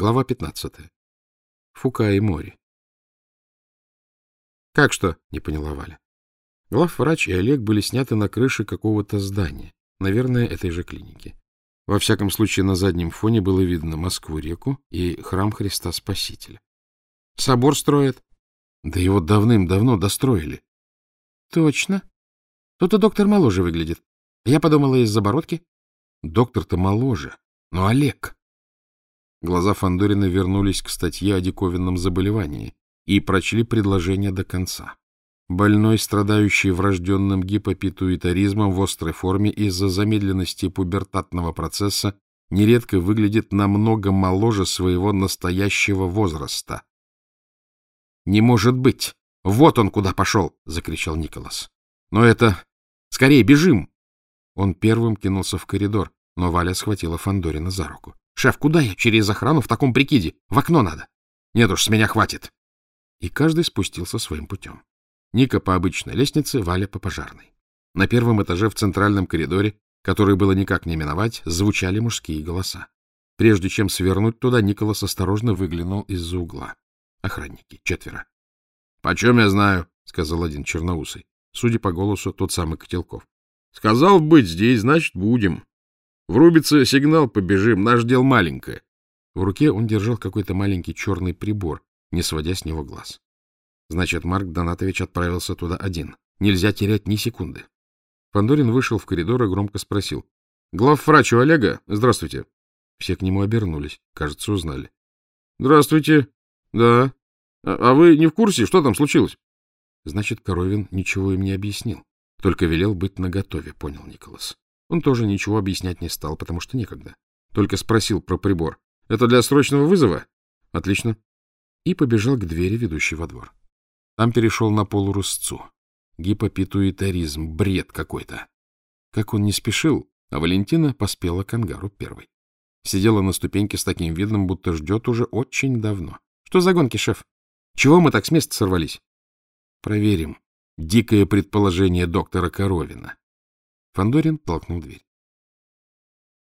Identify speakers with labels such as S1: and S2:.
S1: Глава 15. Фука и море. «Как что?» — не поняла Валя. Главврач и Олег были сняты на крыше какого-то здания, наверное, этой же клиники. Во всяком случае, на заднем фоне было видно Москву-реку и храм Христа Спасителя. «Собор строят?» «Да его давным-давно достроили». «Точно. Тут и доктор моложе выглядит. Я подумала, из-за бородки». «Доктор-то моложе, но Олег...» Глаза Фандорина вернулись к статье о диковинном заболевании и прочли предложение до конца. Больной, страдающий врожденным гипопитуитаризмом в острой форме из-за замедленности пубертатного процесса, нередко выглядит намного моложе своего настоящего возраста. — Не может быть! Вот он куда пошел! — закричал Николас. — Но это... Скорее, бежим! Он первым кинулся в коридор, но Валя схватила Фандорина за руку. Шеф, куда я через охрану в таком прикиде? В окно надо. Нет уж, с меня хватит. И каждый спустился своим путем. Ника по обычной лестнице, Валя по пожарной. На первом этаже в центральном коридоре, который было никак не миновать, звучали мужские голоса. Прежде чем свернуть туда, Николас осторожно выглянул из-за угла. Охранники, четверо. — Почем я знаю? — сказал один черноусый. Судя по голосу, тот самый Котелков. — Сказал быть здесь, значит, будем. Врубится сигнал, побежим, наш дел маленькое. В руке он держал какой-то маленький черный прибор, не сводя с него глаз. Значит, Марк Донатович отправился туда один. Нельзя терять ни секунды. Фандорин вышел в коридор и громко спросил. — Главврач у Олега? Здравствуйте. Все к нему обернулись. Кажется, узнали. — Здравствуйте. Да. А, а вы не в курсе, что там случилось? Значит, Коровин ничего им не объяснил. Только велел быть наготове, понял Николас. Он тоже ничего объяснять не стал, потому что некогда. Только спросил про прибор. — Это для срочного вызова? — Отлично. И побежал к двери, ведущей во двор. Там перешел на полурусцу. Гипопитуитаризм, бред какой-то. Как он не спешил, а Валентина поспела к ангару первой. Сидела на ступеньке с таким видом, будто ждет уже очень давно. — Что за гонки, шеф? Чего мы так с места сорвались? — Проверим. Дикое предположение доктора Коровина. Фандорин толкнул дверь.